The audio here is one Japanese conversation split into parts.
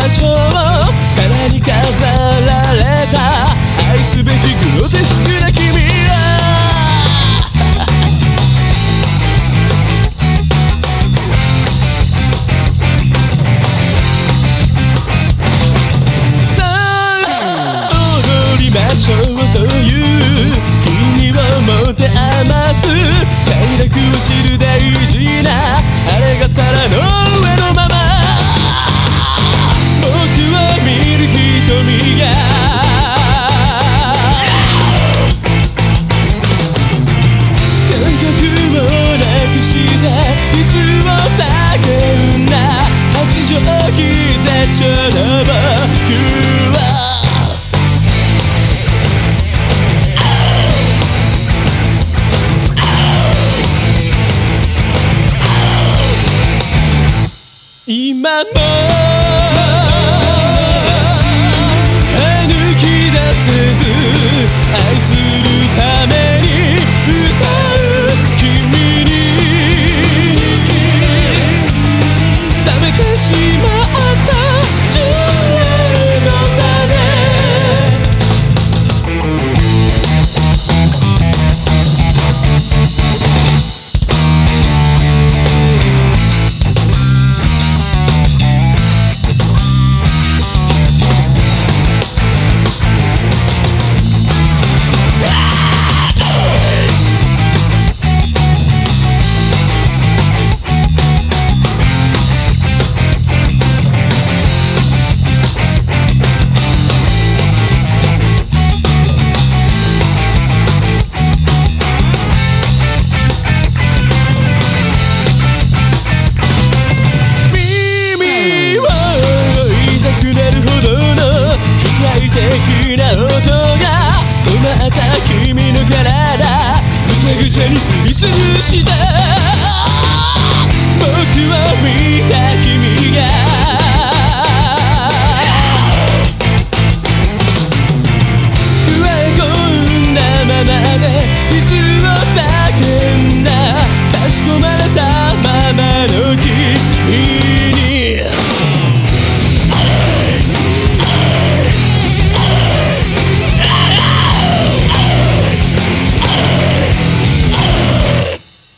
場所をさらに飾ら今も歩き出せず愛するいリス密入して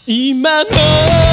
今も